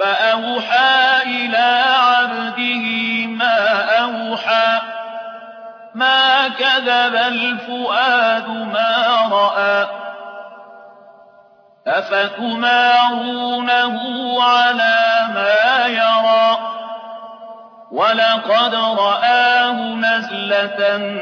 فأوحى إلى عبده ما أوحى ما كذب الفؤاد ما رأى أفتمارونه على ما يرى ولقد رآه نزلة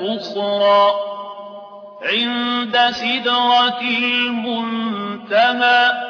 أخرى عند سدرة المنتهى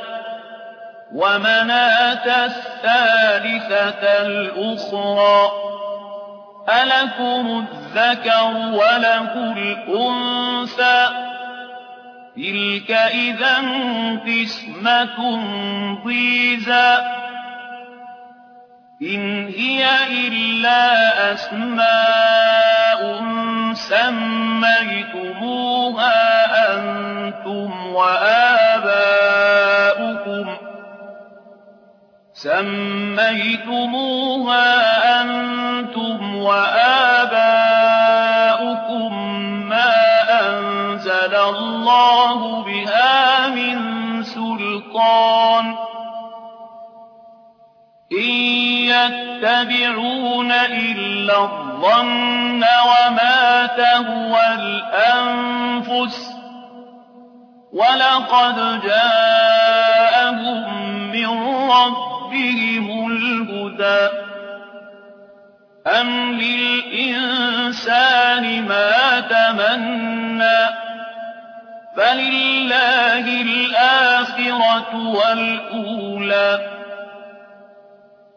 ومناة الثالثة الأخرى. ألكم الذكر وله الأنثى؟ تلك إذا قسمة ضيزى. إن هي إلا أسماء سميتموها أنتم وآباؤكم. سميتموها أنتم وآباؤكم ما أنزل الله بها من سلطان. إن يتبعون إلا الظن وما تهوى الأنفس. ولقد جاءهم ربهم الهدى أم للإنسان ما تمنى فلله الآخرة والأولى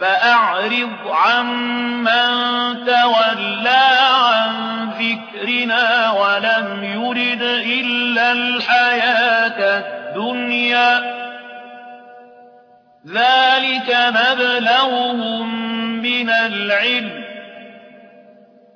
فأعرض عمن تولى عن ذكرنا ولم يرد إلا الحياة الدنيا. ذلك مبلغهم من العلم.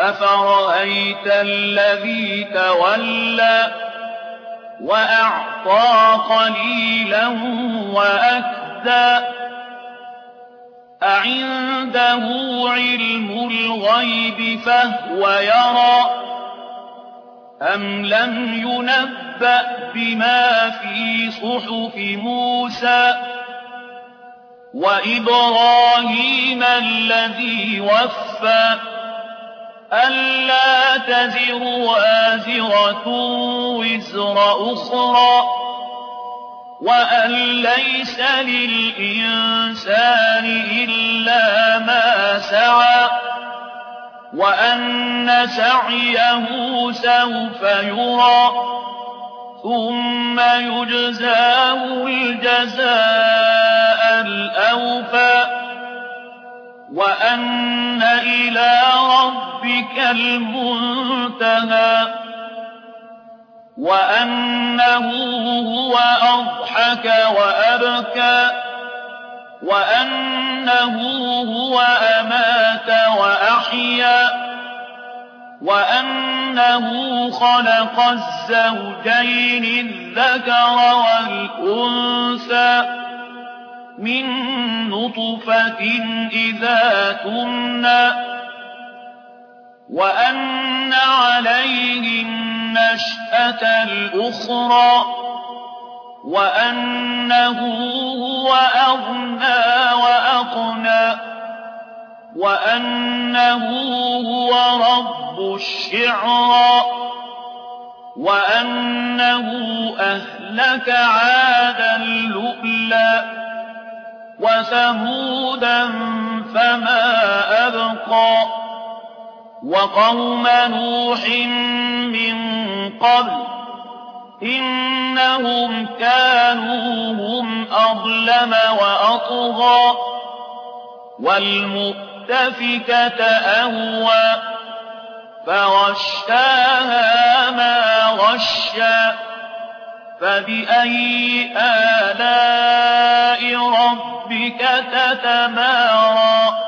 أفرأيت الذي تولى وأعطى قليلا وأكدى أعنده علم الغيب فهو يرى أم لم ينبأ بما في صحف موسى وإبراهيم الذي وفى ألا تزر وازرة وزر أخرى وأن ليس للإنسان إلا ما سعى وأن سعيه سوف يرى ثم يجزاه الجزاء الأوفى وأن ربك المنتهى وأنه هو أضحك وأبكى وأنه هو أمات وأحيا وأنه خلق الزوجين الذكر والأنثى من نطفة إذا تمنى وأن عليه النشأة الأخرى وأنه هو أغنى وأقنى وأنه هو رب الشعرى وأنه أهلك عادا لؤلا وثمودا فما أبقى وقوم نوح من قبل إنهم كانوا هم أظلم وأطغى والمؤتفكة أهوى فغشاها ما غشى فبأي آلاء ربك تتمارى